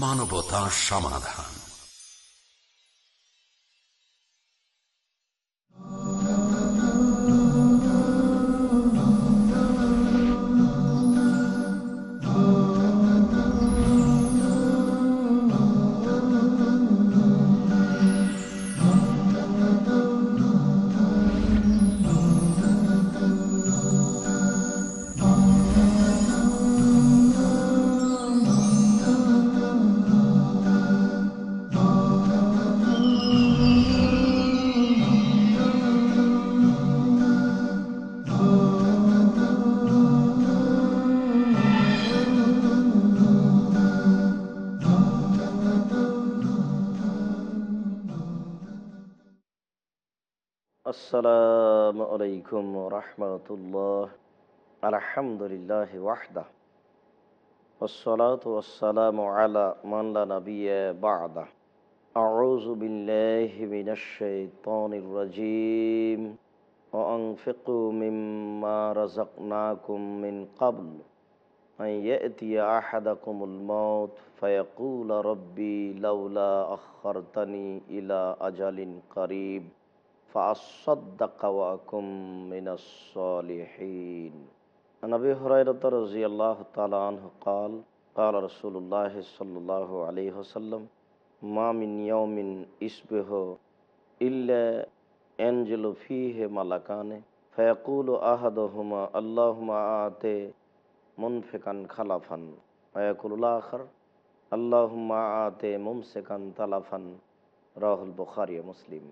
বাংলা মানবতা সমাধান। الله الحمد لله وحده. والصلاة والسلام على من لا نبي بعده. أعوذ بالله من الشيطان الرجيم. وأنفقوا مما رزقناكم من قبل. أن يأتي أحدكم الموت فيقول ربي لولا أخرتني إلى أجل قريب. فأصدق وأكن من الصالحين عن أبي هريرة رضي الله تعالى عنه قال قال رسول الله صلى الله عليه وسلم ما من يوم يصبح إلا ينزل فيه ملكان فيقول أحدهما اللهم آت منفقا خلفا ويقول الآخر اللهم آت ممسكا تلفا রাহুল البخاري মুসলিম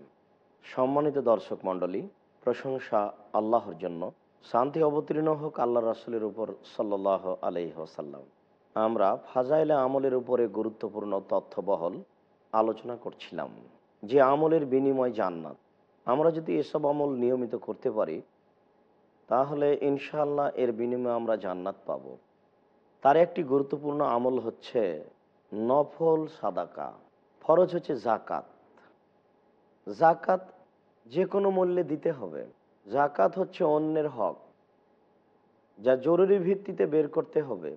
সম্মানিত দর্শক মণ্ডলী, প্রশংসা আল্লাহর জন্য। শান্তি অবতীর্ণ হোক আল্লাহ রাসুলের উপর সাল্লাহ আলহ্লাম আমরা ফাজাইলে আমলের উপরে গুরুত্বপূর্ণ তথ্যবহল আলোচনা করছিলাম। যে আমলের বিনিময় জান্নাত। আমরা যদি এসব আমল নিয়মিত করতে পারি, তাহলে ইনশাল্লাহ এর বিনিময়ে আমরা জান্নাত পাব। তার একটি গুরুত্বপূর্ণ আমল হচ্ছে নফল সাদাকা। ফরজ হচ্ছে জাকাত জাকাত যে কোনো মূল্যে দিতে হবে। জাকাত হচ্ছে অন্যের হক, যা জরুরি ভিত্তিতে বের করতে হবে,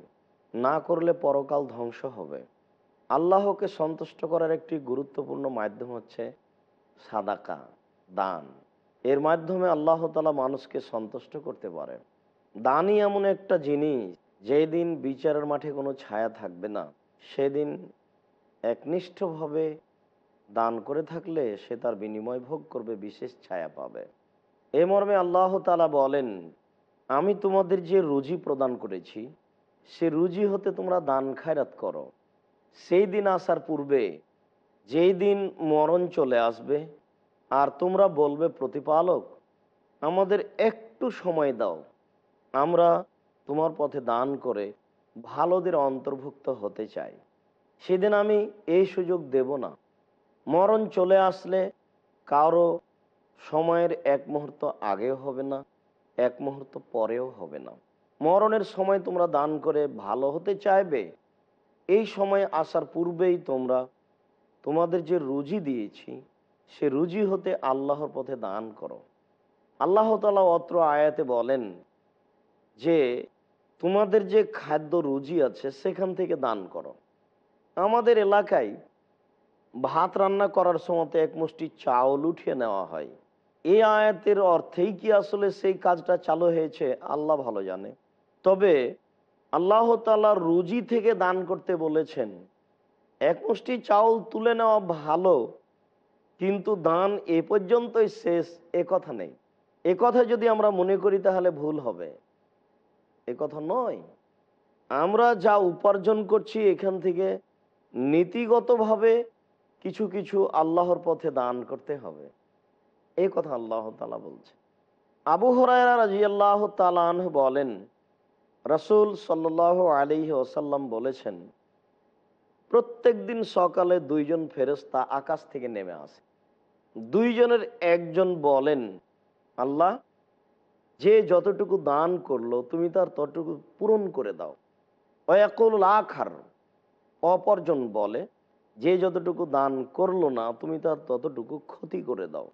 না করলে পরকাল ধ্বংস হবে। আল্লাহকে সন্তুষ্ট করার একটি গুরুত্বপূর্ণ মাধ্যম হচ্ছে সাদাকা, দান। এর মাধ্যমে আল্লাহ তালা মানুষকে সন্তুষ্ট করতে পারে। দানই এমন একটা জিনিস যেই দিন বিচারের মাঠে কোনো ছায়া থাকবে না, সেদিন একনিষ্ঠভাবে দান করে থাকলে সে তার বিনিময় ভোগ করবে, বিশেষ ছায়া পাবে। এ মর্মে আল্লাহ তালা বলেন, আমি তোমাদের যে রুজি প্রদান করেছি, সে রুজি হতে তোমরা দান খায়রাত করো। সেই দিন আসার পূর্বে, যেই দিন মরণ চলে আসবে, আর তোমরা বলবে, প্রতিপালক, আমাদের একটু সময় দাও। আমরা তোমার পথে দান করে ভালোদের অন্তর্ভুক্ত হতে চাই। সেদিন আমি এই সুযোগ দেব না। মরণ চলে আসলে কারও সময়ের এক মুহূর্ত আগেও হবে না, এক মুহূর্ত পরেও হবে না। মরণের সময় তোমরা দান করে ভালো হতে চাইবে, এই সময় আসার পূর্বেই তোমরা তোমাদের যে রুজি দিয়েছি, সে রুজি হতে আল্লাহর পথে দান করো। আল্লাহ তালা অত্র আয়াতে বলেন যে, তোমাদের যে খাদ্য রুজি আছে সেখান থেকে দান করো। আমাদের এলাকায় ভাত রান্না করার সময় এক মুষ্টি চাউল উঠিয়ে নেওয়া হয়। এই আয়াতের অর্থেই কি আসলে সেই কাজটা চালু হয়েছে? আল্লাহ ভালো জানে। তবে আল্লাহ তালার রুজি থেকে দান করতে বলেছেন, এক মুষ্টি চাউল তুলে নেওয়া ভালো, কিন্তু দান এ পর্যন্তই শেষ, এ কথা নেই। এ কথা যদি আমরা মনে করি তাহলে ভুল হবে। এ কথা নয়। আমরা যা উপার্জন করছি এখান থেকে নীতিগতভাবে কিছু কিছু আল্লাহর পথে দান করতে হবে। এই কথা আল্লাহ তালা বলছে। আবু হরাইরা রাজি আল্লাহ তালান বলেন, রসুল সাল্লাহ আলী ওসাল্লাম বলেছেন, প্রত্যেক দিন সকালে দুইজন ফেরস্তা আকাশ থেকে নেমে আসে। দুইজনের একজন বলেন, আল্লাহ, যে যতটুকু দান করল তুমি তার ততটুকু পূরণ করে দাও। অয়াকুল আখার, অপরজন বলে যে যতটুকু দান করল না, তুমি তার ততটুকু ক্ষতি করে দাও।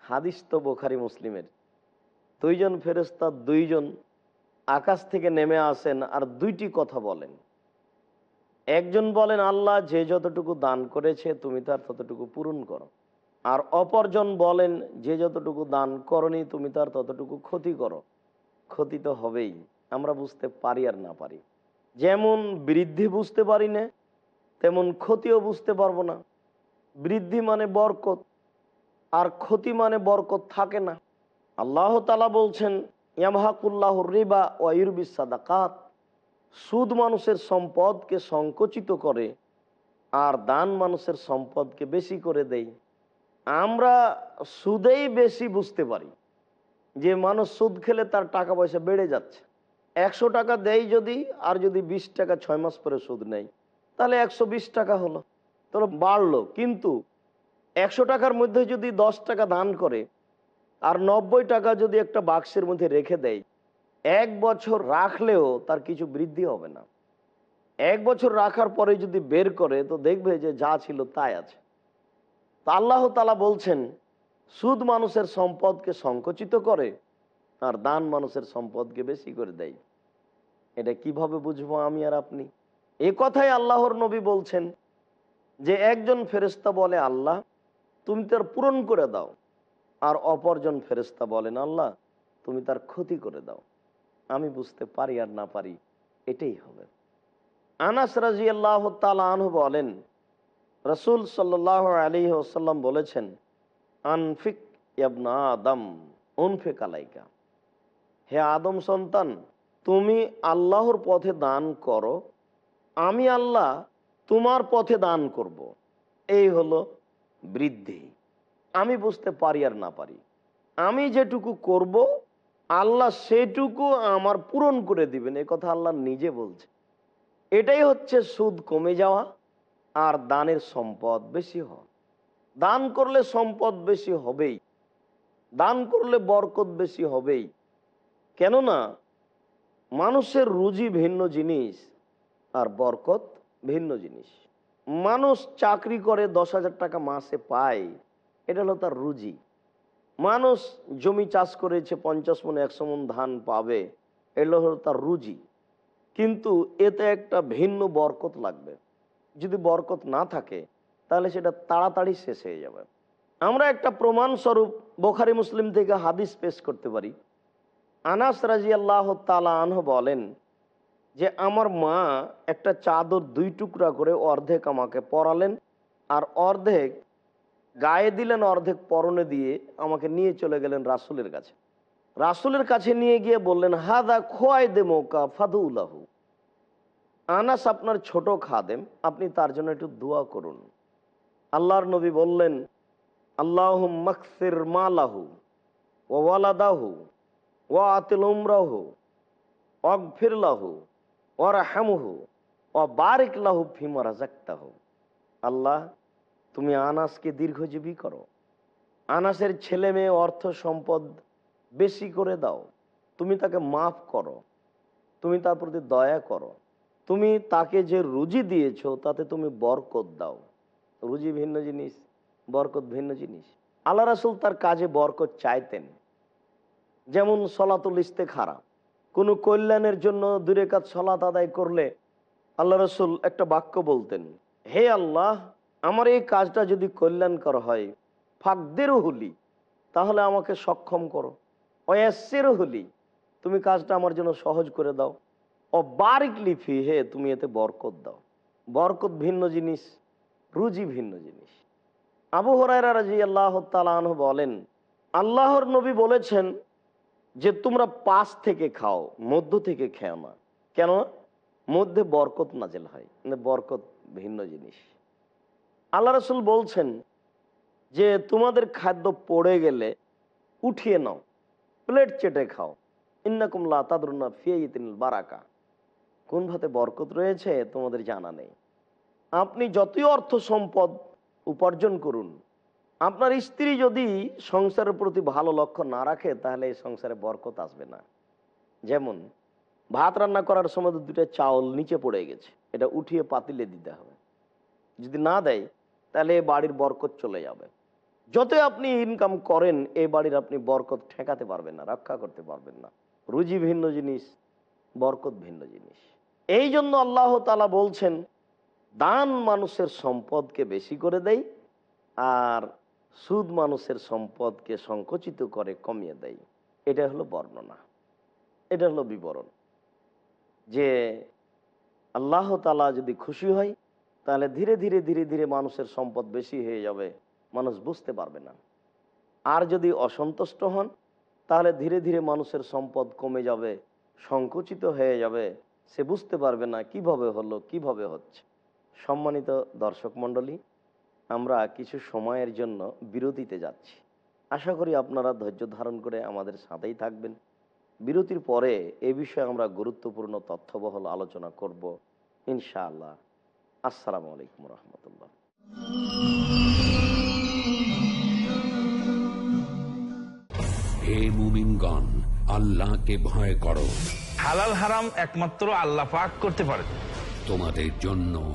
হাদিস তো বোখারি, মুসলিমের। দুইজন ফেরেস্তা দুইজন আকাশ থেকে নেমে আসেন আর দুইটি কথা বলেন। একজন বলেন, আল্লাহ যে যতটুকু দান করেছে, তুমি তার ততটুকু পূরণ করো। আর অপরজন বলেন, যে যতটুকু দান করনি, তুমি তার ততটুকু ক্ষতি করো। ক্ষতি তো হবেই, আমরা বুঝতে পারি আর না পারি। যেমন বৃদ্ধি বুঝতে পারি না তেমন ক্ষতিও বুঝতে পারব না। বৃদ্ধি মানে বরকত, আর ক্ষতি মানে বরকত থাকে না। আল্লাহ তালা বলছেন, ইয়ামহাকুল্লাহ রিবা ওয়ুরবিস সাদাকাত। সুদ মানুষের সম্পদকে সংকুচিত করে, আর দান মানুষের সম্পদকে বেশি করে দেয়। আমরা সুদেই বেশি বুঝতে পারি, যে মানুষ সুদ খেলে তার টাকা পয়সা বেড়ে যাচ্ছে। একশো টাকা দেয় যদি, আর যদি বিশ টাকা ছয় মাস পরে সুদ নেই তাহলে একশো বিশ টাকা হলো। তাহলে বাড়লো। কিন্তু একশো টাকার মধ্যে যদি দশ টাকা দান করে, আর নব্বই টাকা যদি একটা বাক্সের মধ্যে রেখে দেয়, এক বছর রাখলেও তার কিছু বৃদ্ধি হবে না। এক বছর রাখার পরে যদি বের করে, তো দেখবে যে যা ছিল তাই আছে। তা আল্লাহ তালা বলছেন, সুদ মানুষের সম্পদকে সংকুচিত করে, আর দান মানুষের সম্পদকে বেশি করে দেয়। এটা কীভাবে বুঝব আমি আর আপনি? এ কথাই আল্লাহর নবী বলছেন যে একজন ফেরেস্তা বলে, আল্লাহ, তুমি তার পূরণ করে দাও। আর অপরজন ফেরেস্তা বলেন, আল্লাহ, তুমি তার ক্ষতি করে দাও। আমি বুঝতে পারি আর না পারি, এটাই হবে। আনাস রাজি আল্লাহ আনহু বলেন, রসুল সাল্লাহ আলী ওসাল্লাম বলেছেন, আনফিক ইয়াবনা আদম, উনফিক আলাইকা। হে আদম সন্তান, তুমি আল্লাহর পথে দান করো আমি আল্লাহ তোমার পথে দান করব। এই হলো বৃদ্ধি। আমি বুঝতে পারি আর না পারি। আমি যেটুকু করব, আল্লাহ সেটুকু আমার পূরণ করে দিবেন। এ কথা আল্লাহ নিজে বলছে। এটাই হচ্ছে সুদ কমে যাওয়া আর দানের সম্পদ বেশি হওয়া। দান করলে সম্পদ বেশি হবেই। দান করলে বরকত বেশি হবেই। কেননা মানুষের রুজি ভিন্ন জিনিস। আর বরকত ভিন্ন জিনিস। মানুষ চাকরি করে দশ হাজার টাকা মাসে পায়, এটা হলো তার রুজি। মানুষ জমি চাষ করেছে পঞ্চাশ মন, একশো মন ধান পাবে এটা হলো তার রুজি। কিন্তু এতে একটা ভিন্ন বরকত লাগবে। যদি বরকত না থাকে, তাহলে সেটা তাড়াতাড়ি শেষ হয়ে যাবে। আমরা একটা প্রমাণ স্বরূপ বোখারি মুসলিম থেকে হাদিস পেশ করতে পারি। আনাস রাজি আল্লাহ তালা আনহ বলেন যে আমার মা একটা চাদর দুই টুকরা করে অর্ধেক আমাকে পরালেন আর অর্ধেক গায়ে দিলেন, অর্ধেক পরনে দিয়ে আমাকে নিয়ে চলে গেলেন রাসুলের কাছে। রাসুলের কাছে নিয়ে গিয়ে বললেন, হাদা খোয়াই দে মৌকা ফাদুল্লাহু আনাস আপনার ছোট খাদেম, আপনি তার জন্য একটু দোয়া করুন। আল্লাহর নবী বললেন আল্লাহ মকসির মালাহু ওয়ালাদাহু ও আতিল উমরাহু অগফির লাহু। ও লাহু আল্লাহ, তুমি আনাসকে দীর্ঘজীবী করো। আনাসের ছেলে মেয়ে অর্থ সম্পদ বেশি করে দাও। তুমি তাকে মাফ করো। তুমি তার প্রতি দয়া করো। তুমি তাকে যে রুজি দিয়েছ, তাতে তুমি বরকত দাও। রুজি ভিন্ন জিনিস, বরকত ভিন্ন জিনিস। আল্লাহ রাসুল তার কাজে বরকত চাইতেন। যেমন সলাতুল ইস্তেখারা। কোনো কল্যাণের জন্য দূরে কাজ সলাত আদায় করলে আল্লাহ রসুল একটা বাক্য বলতেন, হে আল্লাহ, আমার এই কাজটা যদি কল্যাণ করা হয় ফাকদেরও হলি তাহলে আমাকে সক্ষম করো। অয়াসেরও হলি তুমি কাজটা আমার জন্য সহজ করে দাও। ও বারিক লিফি হে তুমি এতে বরকত দাও। বরকত ভিন্ন জিনিস, রুজি ভিন্ন জিনিস। আবু হরাইরা রাজি আল্লাহ তালাহ বলেন, আল্লাহর নবী বলেছেন যে তোমরা পাশ থেকে খাও, মধ্য থেকে খেও না। কেন? মধ্যে বরকত নাজেল হয় মানে বরকত ভিন্ন জিনিস। আল্লাহ রসুল বলছেন যে, তোমাদের খাদ্য পড়ে গেলে উঠিয়ে নাও, প্লেট চেটে খাও। ইন্নাকুম তাদরুনা ফিয়াইতিন বারাকা। কোন ভাতে বরকত রয়েছে? তোমাদের জানা নেই। আপনি যতই অর্থ সম্পদ উপার্জন করুন আপনার স্ত্রী যদি সংসারের প্রতি ভালো লক্ষ্য না রাখে, তাহলে এই সংসারে বরকত আসবে না। যেমন, ভাত রান্না করার সময় তো দুটো চাউল নিচে পড়ে গেছে, এটা উঠিয়ে পাতিলে দিতে হবে। যদি না দেয়, তাহলে এ বাড়ির বরকত চলে যাবে। যতই আপনি ইনকাম করেন এই বাড়ির আপনি বরকত ঠেকাতে পারবেন না, রক্ষা করতে পারবেন না। রুজি ভিন্ন জিনিস, বরকত ভিন্ন জিনিস। এই জন্য আল্লাহ তালা বলছেন, দান মানুষের সম্পদকে বেশি করে দেয় আর সুদ মানুষের সম্পদকে সংকুচিত করে, কমিয়ে দেয়। এটা হলো বর্ণনা। এটা হলো বিবরণ। যে আল্লাহ তালা যদি খুশি হয়, তাহলে ধীরে ধীরে ধীরে ধীরে মানুষের সম্পদ বেশি হয়ে যাবে। মানুষ বুঝতে পারবে না। আর যদি অসন্তুষ্ট হন, তাহলে ধীরে ধীরে মানুষের সম্পদ কমে যাবে, সংকুচিত হয়ে যাবে। সে বুঝতে পারবে না কীভাবে হলো, কীভাবে হচ্ছে। সম্মানিত দর্শক মণ্ডলী আমরা কিছু সময়ের জন্য বিরতিতে যাচ্ছি। আশা করি আপনারা ধৈর্য ধারণ করে আমাদের সাথেই থাকবেন। বিরতির পরে এ বিষয়ে আমরা গুরুত্বপূর্ণ তথ্যবহল আলোচনা করব ইনশাআল্লাহ। আসসালামু আলাইকুম রহমতুল্লাহ। হে মুমিনগণ আল্লাহকে ভয় করো। হালাল হারাম একমাত্র আল্লাহ পাক করতে পারে। তোমাদের জন্য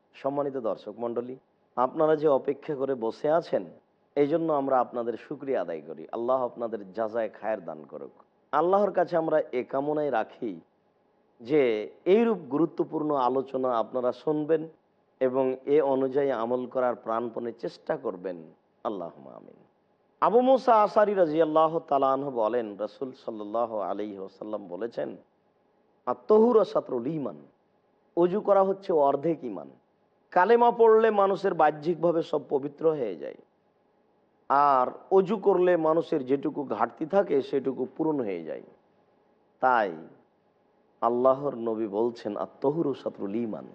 সম্মানিত দর্শক মণ্ডলী, আপনারা যে অপেক্ষা করে বসে আছেন এই জন্য আমরা আপনাদের সুক্রিয়া আদায় করি। আল্লাহ আপনাদের যাজায় খায়ের দান করুক। আল্লাহর কাছে আমরা এ কামনাই রাখি যে, এইরূপ গুরুত্বপূর্ণ আলোচনা আপনারা শুনবেন এবং এ অনুযায়ী আমল করার প্রাণপণে চেষ্টা করবেন। আল্লাহ আমিন। আবু মুসা আসারি রাজি আল্লাহ তালাহ বলেন, রসুল সাল্লাহ আলী ওসাল্লাম বলেছেন আত্মহুর সাত্রুল ইমান অজু করা হচ্ছে অর্ধেক ইমান কালেমা পড়লে মানুষের বাহ্যিকভাবে সব পবিত্র হয়ে যায়। আর অজু করলে মানুষের যেটুকু ঘাটতি থাকে, সেটুকু পূরণ হয়ে যায়। তাই আল্লাহর নবী বলছেন আত্মহুর সাত্রুল ইমান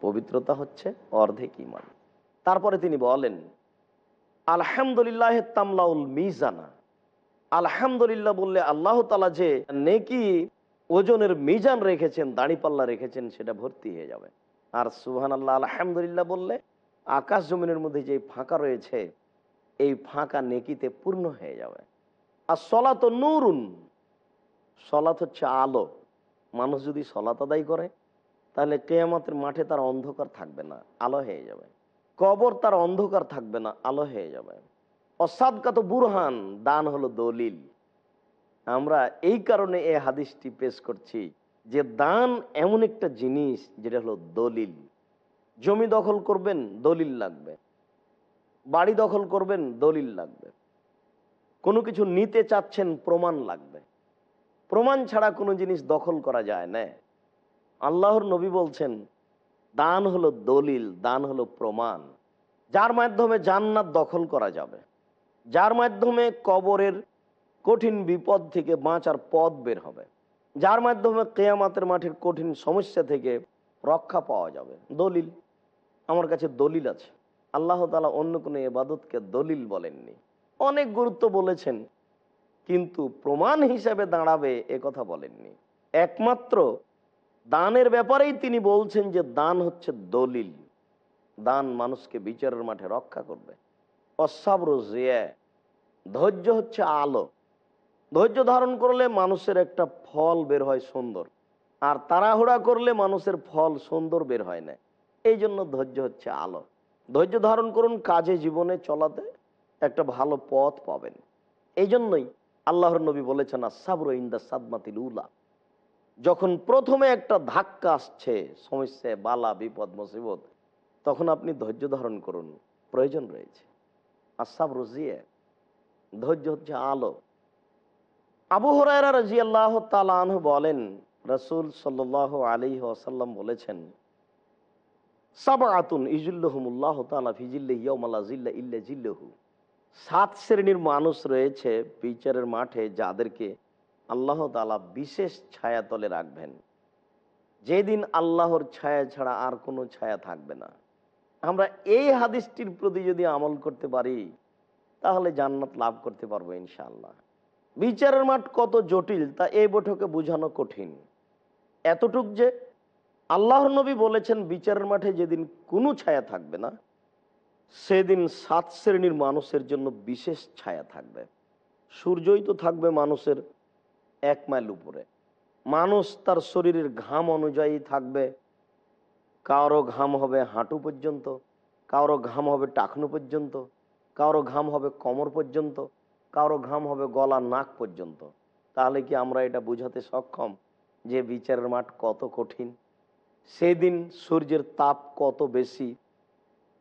পবিত্রতা হচ্ছে অর্ধেক ইমান তারপরে তিনি বলেন, আলহামদুলিল্লাহ তামলাউল মিজানা। আলহামদুলিল্লাহ বললে আল্লাহ তালা যে নেকি ওজনের মিজান রেখেছেন, দাঁড়িপাল্লা রেখেছেন, সেটা ভর্তি হয়ে যাবে। আর সুহান আল্লাহ আলহামদুলিল্লাহ বললে আকাশ জমিনের মধ্যে যে ফাঁকা রয়েছে, এই ফাঁকা নেকিতে পূর্ণ হয়ে যাবে। আর সলাত নুরুন, সলাত হচ্ছে আলো। মানুষ যদি সলাত আদায় করে, তাহলে কেয়ামতের মাঠে তার অন্ধকার থাকবে না, আলো হয়ে যাবে। কবর তার অন্ধকার থাকবে না, আলো হয়ে যাবে। অসাদকাত বুরহান, দান হলো দলিল। আমরা এই কারণে এই হাদিসটি পেশ করছি যে দান এমন একটা জিনিস যেটা হলো দলিল। জমি দখল করবেন, দলিল লাগবে। বাড়ি দখল করবেন, দলিল লাগবে। কোনো কিছু নিতে চাচ্ছেন, প্রমাণ লাগবে। প্রমাণ ছাড়া কোনো জিনিস দখল করা যায় না। আল্লাহর নবী বলছেন, দান হলো দলিল, দান হলো প্রমাণ। যার মাধ্যমে জান্নাত দখল করা যাবে। যার মাধ্যমে কবরের কঠিন বিপদ থেকে বাঁচার পথ বের হবে। যার মাধ্যমে কেয়ামাতের মাঠের কঠিন সমস্যা থেকে রক্ষা পাওয়া যাবে। দলিল, আমার কাছে দলিল আছে। আল্লাহ তালা অন্য কোনো এবাদতকে দলিল বলেননি। অনেক গুরুত্ব বলেছেন, কিন্তু প্রমাণ হিসাবে দাঁড়াবে এ কথা বলেননি। একমাত্র দানের ব্যাপারেই তিনি বলছেন যে দান হচ্ছে দলিল। দান মানুষকে বিচারের মাঠে রক্ষা করবে। অসাবর জিয়া, ধৈর্য হচ্ছে আলো। ধৈর্য ধারণ করলে মানুষের একটা ফল বের হয় সুন্দর। আর তাড়াহুড়া করলে মানুষের ফল সুন্দর বের হয় না। এই জন্য ধৈর্য হচ্ছে আলো। ধৈর্য ধারণ করুন, কাজে, জীবনে চলাতে একটা ভালো পথ পাবেন। এই জন্যই আল্লাহর নবী বলেছেন আসাবর ইন্দা সাদমাতিল উলা। যখন প্রথমে একটা ধাক্কা আসছে সমস্যায় বালা, বিপদ, মুসিবত, তখন আপনি ধৈর্য ধারণ করুন। প্রয়োজন রয়েছে। আসাব রজিয়ে ধৈর্য হচ্ছে আলো। আবু হরাইরা রাজি আল্লাহ তালাহ বলেন, রসুল সাল আলী আসাল্লাম বলেছেন সাবাতুন ইজুল্লাহমুল্লাহ তালা ফিজিল্লা ইয়মাল্লা জিল্লা ইল্লা জিল্লাহু। সাত শ্রেণির মানুষ রয়েছে বিচারের মাঠে যাদেরকে আল্লাহ তালা বিশেষ ছায়া তলে রাখবেন। যেদিন আল্লাহর ছায়া ছাড়া আর কোনো ছায়া থাকবে না। আমরা এই হাদিসটির প্রতি যদি আমল করতে পারি, তাহলে জান্নাত লাভ করতে পারব ইনশাআল্লাহ। বিচারের মাঠ কত জটিল, তা এই বৈঠকে বোঝানো কঠিন। এতটুক যে আল্লাহর নবী বলেছেন, বিচারের মাঠে যেদিন কোনো ছায়া থাকবে না, সেদিন সাত শ্রেণির মানুষের জন্য বিশেষ ছায়া থাকবে। সূর্যই তো থাকবে মানুষের এক মাইল উপরে। মানুষ তার শরীরের ঘাম অনুযায়ী থাকবে। কারও ঘাম হবে হাঁটু পর্যন্ত, কারও ঘাম হবে টাকনু পর্যন্ত, কারও ঘাম হবে কোমর পর্যন্ত কারও ঘাম হবে গলা নাক পর্যন্ত। তাহলে কি আমরা এটা বুঝাতে সক্ষম যে বিচারের মাঠ কত কঠিন? সেদিন সূর্যের তাপ কত বেশি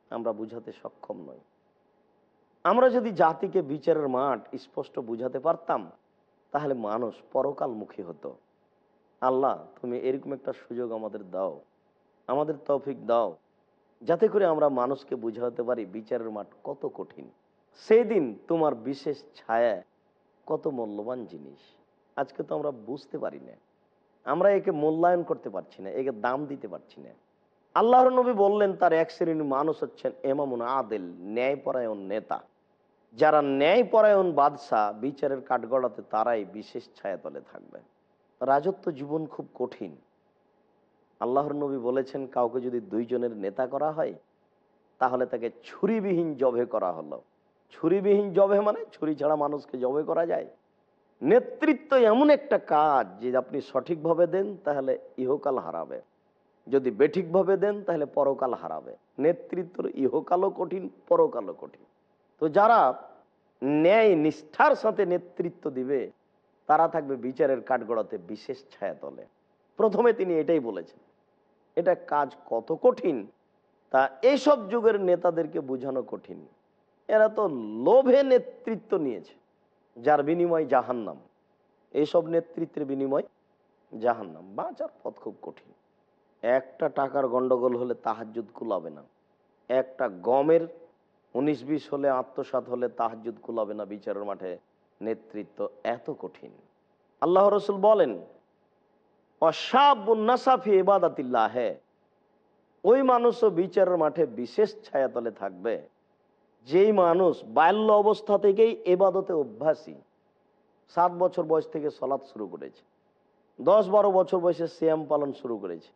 আমরা বুঝাতে সক্ষম নই। আমরা যদি জাতিকে বিচারের মাঠ স্পষ্ট বুঝাতে পারতাম, তাহলে মানুষ পরকালমুখী হতো। আল্লাহ, তুমি এরকম একটা সুযোগ আমাদের দাও, আমাদের তৌফিক দাও, যাতে করে আমরা মানুষকে বুঝাতে পারি বিচারের মাঠ কত কঠিন। সেই দিন তোমার বিশেষ ছায়া কত মূল্যবান জিনিস। আজকে তো আমরা বুঝতে পারি না। আমরা একে মূল্যায়ন করতে পারছি না, একে দাম দিতে পারছি না। আল্লাহর নবী বললেন, তার এক শ্রেণির মানুষ হচ্ছেন এমামুন আদেল, ন্যায়পরায়ণ নেতা। যারা ন্যায়পরায়ণ বাদশাহ, বিচারের কাঠগড়াতে তারাই বিশেষ ছায়াতলে থাকবে। রাজত্ব জীবন খুব কঠিন। আল্লাহর নবী বলেছেন, কাউকে যদি দুইজনের নেতা করা হয়, তাহলে তাকে ছুরিবিহীন জবে করা হলো। ছুরিবিহীন জবে মানে ছুরি ছাড়া মানুষকে জবে করা যায়। নেতৃত্ব এমন একটা কাজ যে আপনি সঠিকভাবে দেন, তাহলে ইহকাল হারাবে। যদি বেঠিকভাবে দেন, তাহলে পরকাল হারাবে। নেতৃত্বর ইহকালও কঠিন, পরকালও কঠিন। তো যারা ন্যায় নিষ্ঠার সাথে নেতৃত্ব দিবে, তারা থাকবে বিচারের কাঠগড়াতে বিশেষ ছায়াতলে প্রথমে তিনি এটাই বলেছেন, এটা কাজ কত কঠিন, তা এইসব যুগের নেতাদেরকে বোঝানো কঠিন। এরা তো লোভে নেতৃত্ব নিয়েছে, যার বিনিময় জাহান্নাম। এইসব নেতৃত্বের বিনিময় জাহান্নাম। বাঁচার পথ খুব কঠিন। একটা টাকার গন্ডগোল হলে তাহাজুদ কুলাবে না। একটা গমের উনিশ বিশ হলে আত্মসাত হলে তাহাজুদ কুলাবে না বিচারের মাঠে। নেতৃত্ব এত কঠিন। আল্লাহ রসুল বলেন অসাবুন্নাসাফি এবাদাতিল্লাহ ওই মানুষও বিচারের মাঠে বিশেষ ছায়াতলে থাকবে। যেই মানুষ বাল্য অবস্থা থেকেই এবাদতে অভ্যাসী, সাত বছর বয়স থেকে সলাৎ শুরু করেছে, দশ বারো বছর বয়সে শ্যাম পালন শুরু করেছে।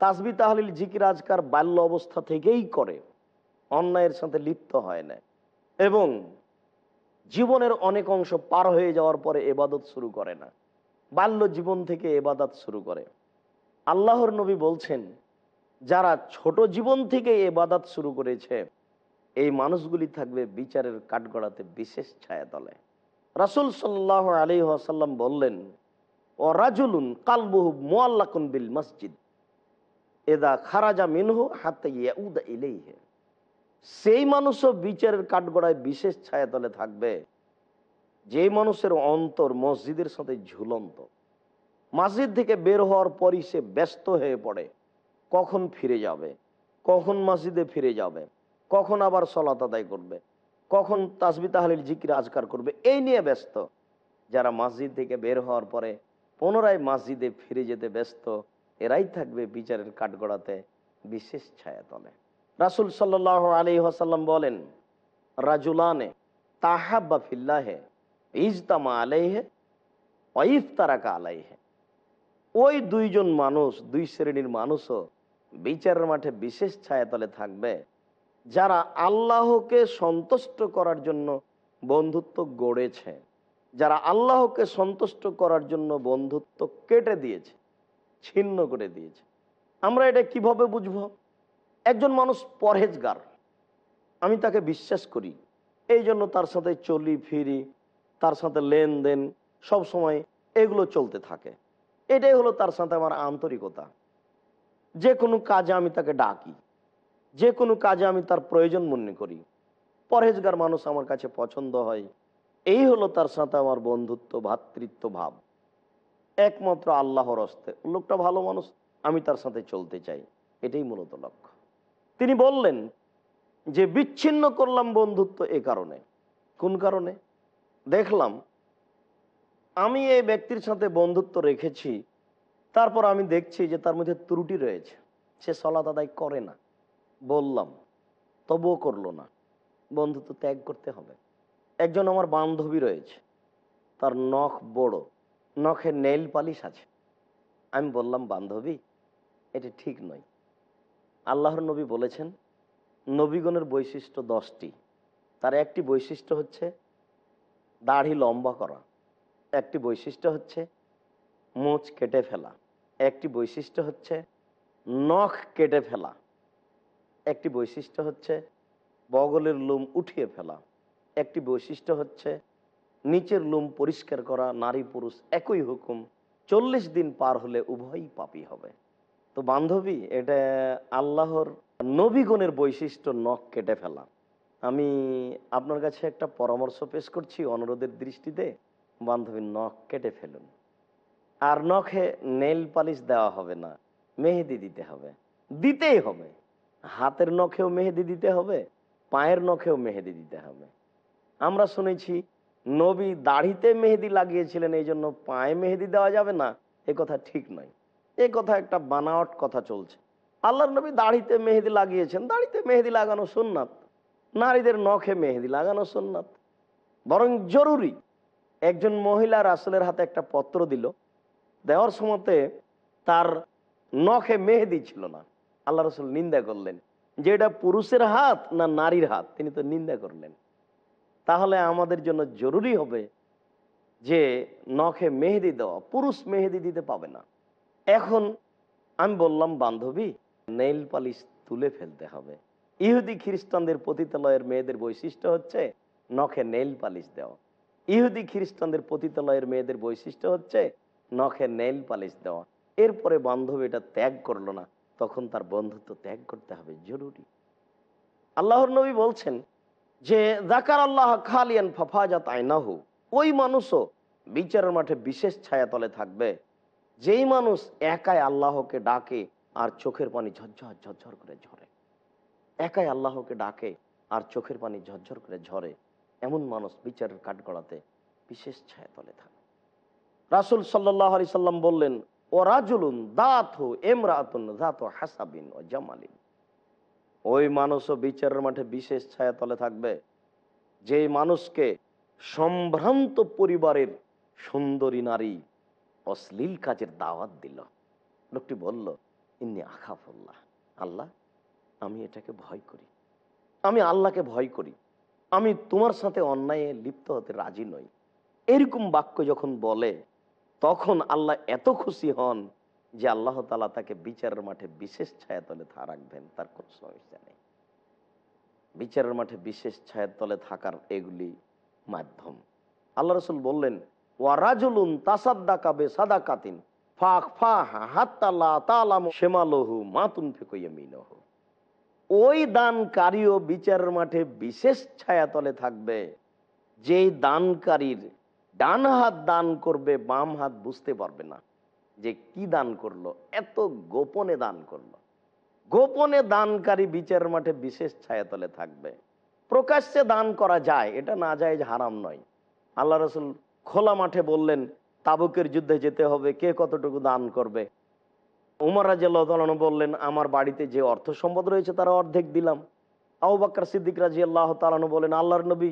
তাসবি তাহলিল জিকির আজকার বাল্য অবস্থা থেকেই করে, অন্যায়ের সাথে লিপ্ত হয় না এবং জীবনের অনেক অংশ পার হয়ে যাওয়ার পরে এবাদত শুরু করে না, বাল্য জীবন থেকে এবাদত শুরু করে। আল্লাহর নবী বলছেন, যারা ছোট জীবন থেকে এবাদাত শুরু করেছে এই মানুষগুলি থাকবে বিচারের কাঠগড়াতে বিশেষ ছায়া তলে। রাসুল সাল্লাহ আলী আসাল্লাম বললেন ও রাজুলুন কালবহু মোয়াল্লাকুন বিল মসজিদ। এদা খারাজা মিনহু হাতে ইয়াউদা ইলেইহে। সেই মানুষও বিচারের কাঠগড়ায় বিশেষ ছায়াতলে থাকবে। যে মানুষের অন্তর মসজিদের সাথে ঝুলন্ত। মসজিদ থেকে বের হওয়ার পরই সে ব্যস্ত হয়ে পড়ে। কখন ফিরে যাবে? কখন মসজিদে ফিরে যাবে? কখন আবার সলাত আদায় করবে? কখন তাসবি তাহলিল জিকির আজকার করবে? এই নিয়ে ব্যস্ত। যারা মসজিদ থেকে বের হওয়ার পরে পুনরায় মসজিদে ফিরে যেতে ব্যস্ত, এরাই থাকবে বিচারের কাঠগড়াতে বিশেষ ছায়াতলে রাসুল সাল্লাহ আলী হাসাল্লাম বলেন, রাজুলানে তাহাব্বা ফিল্লাহে, ইজতামা আলাইহে অইফতারাকা আলাইহে। ওই দুইজন মানুষ, দুই শ্রেণির মানুষও বিচারের মাঠে বিশেষ ছায়াতলে থাকবে। যারা আল্লাহকে সন্তুষ্ট করার জন্য বন্ধুত্ব গড়েছে, যারা আল্লাহকে সন্তুষ্ট করার জন্য বন্ধুত্ব কেটে দিয়েছে, ছিন্ন করে দিয়েছে। আমরা এটা কীভাবে বুঝব? একজন মানুষ পরহেজগার। আমি তাকে বিশ্বাস করি, এই জন্য তার সাথে চলি ফিরি, তার সাথে লেনদেন, সব সময় এগুলো চলতে থাকে। এটাই হলো তার সাথে আমার আন্তরিকতা। যে কোনো কাজে আমি তাকে ডাকি। যে কোনো কাজে আমি তার প্রয়োজন মনে করি। পরহেজগার মানুষ আমার কাছে পছন্দ হয়। এই হলো তার সাথে আমার বন্ধুত্ব ভ্রাতৃত্ব ভাব। একমাত্র আল্লাহর হস্তে। লোকটা ভালো মানুষ, আমি তার সাথে চলতে চাই। এটাই মূলত লক্ষ্য। তিনি বললেন যে, বিচ্ছিন্ন করলাম বন্ধুত্ব এ কারণে। কোন কারণে? দেখলাম, আমি এই ব্যক্তির সাথে বন্ধুত্ব রেখেছি, তারপর আমি দেখছি যে তার মধ্যে ত্রুটি রয়েছে। সে সলাত আদায় করে না। বললাম, তবুও করল না। বন্ধুত্ব ত্যাগ করতে হবে। একজন আমার বান্ধবী রয়েছে, তার নখ বড় নখে নেইল পালিশ আছে। আমি বললাম, বান্ধবী, এটা ঠিক নয়। আল্লাহর নবী বলেছেন, নবীগণের বৈশিষ্ট্য দশটি। তার একটি বৈশিষ্ট্য হচ্ছে, দাড়ি লম্বা করা। একটি বৈশিষ্ট্য হচ্ছে, মোচ কেটে ফেলা। একটি বৈশিষ্ট্য হচ্ছে, নখ কেটে ফেলা। একটি বৈশিষ্ট্য হচ্ছে বগলের লোম উঠিয়ে ফেলা। একটি বৈশিষ্ট্য হচ্ছে নিচের লোম পরিষ্কার করা, নারী পুরুষ একই হুকুম, চল্লিশ দিন পার হলে উভয়ই পাপি হবে। তো বান্ধবী, এটা আল্লাহর নবীগণের বৈশিষ্ট্য নখ কেটে ফেলা। আমি আপনার কাছে একটা পরামর্শ পেশ করছি অনুরোধের দৃষ্টিতে। বান্ধবী, নখ কেটে ফেলুন। আর নখে নেল পালিশ দেওয়া হবে না, মেহেদি দিতে হবে। দিতেই হবে। হাতের নখেও মেহেদি দিতে হবে, পায়ের নখেও মেহেদি দিতে হবে। আমরা শুনেছি, নবী দাড়িতে মেহেদি লাগিয়েছিলেন, এই জন্য পায়ে মেহেদি দেওয়া যাবে না, এ কথা ঠিক নয়। এ কথা একটা বানাওয়াট কথা চলছে। আল্লাহর নবী দাড়িতে মেহেদি লাগিয়েছেন, দাড়িতে মেহেদি লাগানো সুন্নাত। নারীদের নখে মেহেদি লাগানো সুন্নাত। বরং জরুরি, একজন মহিলা রাসুলের হাতে একটা পত্র দিল, দেওয়ার সময়তে তার নখে মেহেদি ছিল না। আল্লাহ রসুল নিন্দা করলেন। যে এটা পুরুষের হাত না নারীর হাত, তিনি তো নিন্দা করলেন। তাহলে আমাদের জন্য জরুরি হবে যে নখে মেহেদি দেওয়া, পুরুষ মেহেদি দিতে পাবে না। এখন আমি বললাম, বান্ধবী নেইল পালিশ তুলে ফেলতে হবে। ইহুদি খ্রিস্টানদের পতিতালয়ের মেয়েদের বৈশিষ্ট্য হচ্ছে নখে নেইল পালিশ দেওয়া। ইহুদি খ্রিস্টানদের পতিতালয়ের মেয়েদের বৈশিষ্ট্য হচ্ছে নখে নেইল পালিশ দেওয়া। এরপরে বান্ধবী এটা ত্যাগ করল না। তখন তার বন্ধুত্ব ত্যাগ করতে হবে, জরুরি। আল্লাহর নবী বলছেন যে জাকার আল্লাহ খালিয়ান ফাফাজাত আইনাহু ওই মানুষও বিচারের মাঠে বিশেষ ছায়াতলে থাকবে। যেই মানুষ একাই আল্লাহকে ডাকে আর চোখের পানি ঝরঝর ঝরঝর করে ঝরে। একাই আল্লাহকে ডাকে আর চোখের পানি ঝরঝর করে ঝরে। এমন মানুষ বিচারের কাঠগড়াতে বিশেষ ছায়া তলে থাকে। রাসুল সাল্লাহ আলি সাল্লাম বললেন ওই মানুষও বিচারের মাঠে বিশেষ ছায়াতলে থাকবে যে মানুষকে সম্ভ্রান্ত পরিবারের সুন্দরী নারী অশ্লীল কাজের দাওয়াত দিল। লোকটি বলল, ইন্নি আখাফুল্লাহ, আল্লাহ, আমি এটাকে ভয় করি। আমি আল্লাহকে ভয় করি। আমি তোমার সাথে অন্যায়ে লিপ্ত হতে রাজি নই। এরকম বাক্য যখন বলে তখন আল্লাহ এত খুশি হন যে আল্লাহ তালা তাকে বিচারের মাঠে বিশেষ ছায়াতলে থা রাখবেন, তার কোনো সমস্যা নেই। বিচারের মাঠে বিশেষ ছায়ের তলে থাকার এগুলি মাধ্যম। আল্লাহ রসুল বললেন ওয়ারাজুলুন তাসাদ্দাকা বে সাদাকাতিন ফাক ফা হাত্তাল্লাহ তালাম শেমালহু মাতুন ওই দানকারীও বিচারের মাঠে বিশেষ ছায়াতলে থাকবে, যেই দানকারীর ডান হাত দান করবে, বাম হাত বুঝতে পারবে না যে কি দান করল, এত গোপনে দান করল। গোপনে দানকারী বিচারের মাঠে বিশেষ ছায়াতলে থাকবে। প্রকাশ্যে দান করা যায়, এটা না যায় হারাম নয়। আল্লাহ রসুল খোলা মাঠে বললেন, তাবুকের যুদ্ধে যেতে হবে, কে কতটুকু দান করবে? উমর রাজিয়াল্লাহ বললেন, আমার বাড়িতে যে অর্থ সম্পদ রয়েছে, তারা অর্ধেক দিলাম। আবু বাক্কর সিদ্দিক রাজি আল্লাহ তালানু বলেন, আল্লাহর নবী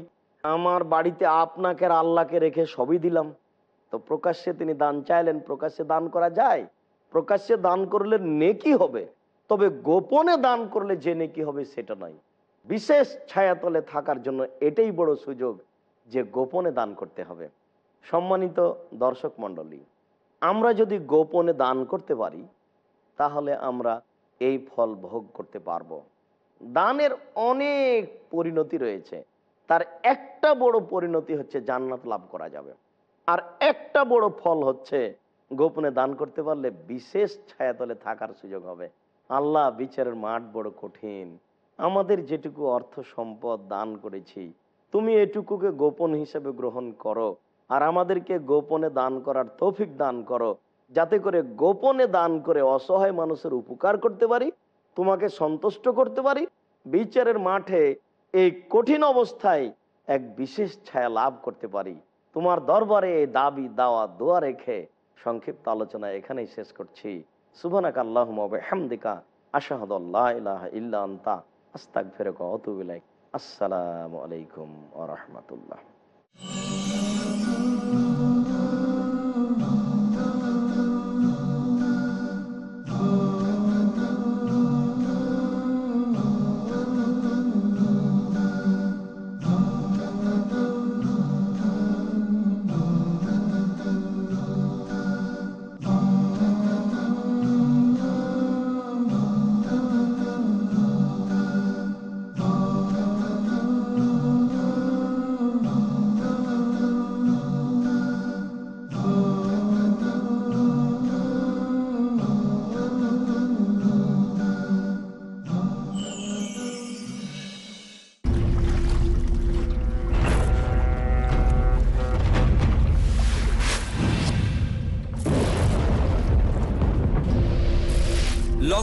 আমার বাড়িতে আপনাকে আল্লাহকে রেখে সবই দিলাম। তো প্রকাশ্যে তিনি দান চাইলেন, প্রকাশ্যে দান করা যায়। প্রকাশ্যে দান করলে নেকি হবে, তবে গোপনে দান করলে যে নেকি হবে সেটা নয়। বিশেষ ছায়াতলে থাকার জন্য এটাই বড় সুযোগ যে গোপনে দান করতে হবে। সম্মানিত দর্শক মণ্ডলী, আমরা যদি গোপনে দান করতে পারি, তাহলে আমরা এই ফল ভোগ করতে পারব। দানের অনেক পরিণতি রয়েছে। তার একটা বড় পরিণতি হচ্ছে জান্নাত লাভ করা যাবে। আর একটা বড় ফল হচ্ছে গোপনে দান করতে পারলে বিশেষ ছায়াতলে থাকার সুযোগ হবে। আল্লাহ বিচারের মাঠ বড় কঠিন। আমাদের যেটুকু অর্থ সম্পদ দান করেছি, তুমি এটুকুকে গোপন হিসেবে গ্রহণ করো আর আমাদেরকে গোপনে দান করার তৌফিক দান করো, যাতে করে গোপনে দান করে অসহায় মানুষের উপকার করতে পারি, তোমাকে সন্তুষ্ট করতে পারি, বিচারের মাঠে এই কঠিন অবস্থায় এক বিশেষ ছায়া লাভ করতে পারি। তোমার দরবারে এই দাবি, দাওয়া, দোয়া রেখে সংক্ষিপ্ত আলোচনা এখানেই শেষ করছি। ওয়া বিহামদিকা, আশহাদু ওয়া আতুবু ইলাইক। আসসালামু আলাইকুম আ রাহমাতুল্লাহ।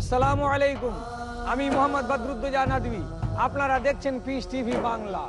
আসসালামু আলাইকুম আমি মোহাম্মদ বদরুদ্দোজা নদী আপনারা দেখছেন পিস টিভি বাংলা।